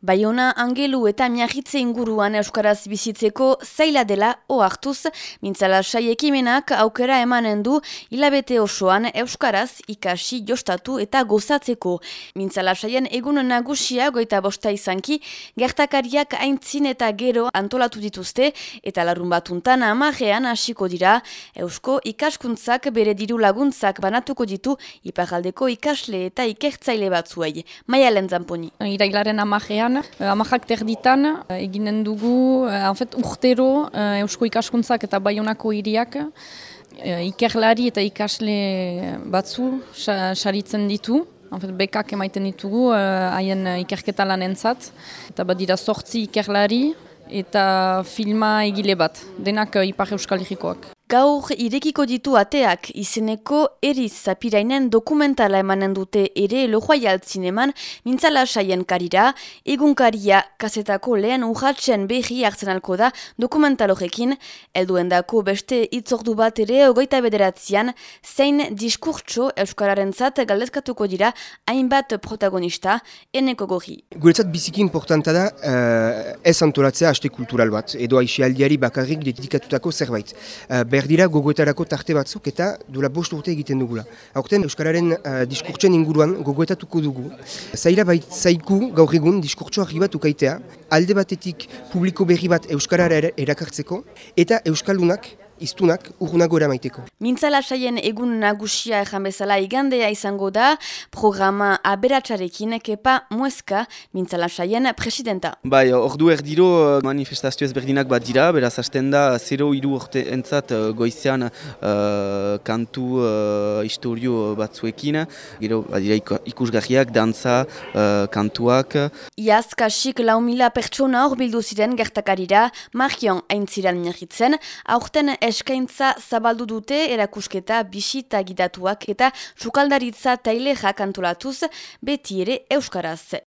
Baiona angelu eta miagitze inguruan euskaraz bizitzeko zaila dela ohartuz, mintzala saiekimenak aukera emanen du hilabete osoan euskaraz ikasi jostatu eta gozatzeko. Mintzala saien egun nagusia goita bosta izanki, gertakariak aintzin eta gero antolatu dituzte eta larun batuntan amajean hasiko dira, eusko ikaskuntzak bere diru laguntzak banatuko ditu iparaldeko ikasle eta ikertzaile batzuei. Maia lentzanponi. Irailaren amajean urtean, amajak terditan, eh, eginen dugu, eh, en fait, urtero, eh, Eusko ikaskuntzak eta Baionako hiriak, ikerlari eta ikasle batzu saritzen ditu. En fait, bekak emaiten ditugu, haien ikerketa lan entzat. Eta badira sortzi ikerlari eta filma egile bat, denak Ipar Euskal Herrikoak. Gaur irekiko ditu ateak izeneko eriz zapirainen dokumentala emanen dute ere lojoai altzineman mintzala saien karira, egunkaria kasetako lehen urratzen behi hartzen alko da dokumentalorekin, elduen dako beste itzordu bat ere ogoita bederatzean, zein diskurtso Euskararen zat galdezkatuko dira hainbat protagonista eneko gori. Guretzat biziki importanta da uh, ez antolatzea haste kultural bat, edo aixialdiari bakarrik dedikatutako zerbait. Uh, berdira gogoetarako tarte batzuk eta duela bost urte egiten dugula. Haurten Euskararen uh, diskurtsen inguruan gogoetatuko dugu. Zaira bait zaiku gaur egun diskurtsoa bat ukaitea, alde batetik publiko berri bat Euskarara erakartzeko eta Euskaldunak iztunak urgunago eramaiteko. Mintzala saien egun nagusia ejan bezala igandea izango da, programa aberatsarekin kepa mueska mintzala saien presidenta. Bai, ordu erdiro eh, manifestazio ezberdinak bat dira, beraz hasten da 0 iru orte entzat eh, goizean uh, kantu uh, historio batzuekin, gero badira ikusgarriak, dantza, uh, kantuak. Iaz, kasik lau mila pertsona hor bildu ziren gertakarira, marion aintziran miagitzen, aurten eskaintza zabaldu dute erakusketa bisita gidatuak eta sukaldaritza taile jakantolatuz beti ere euskaraz.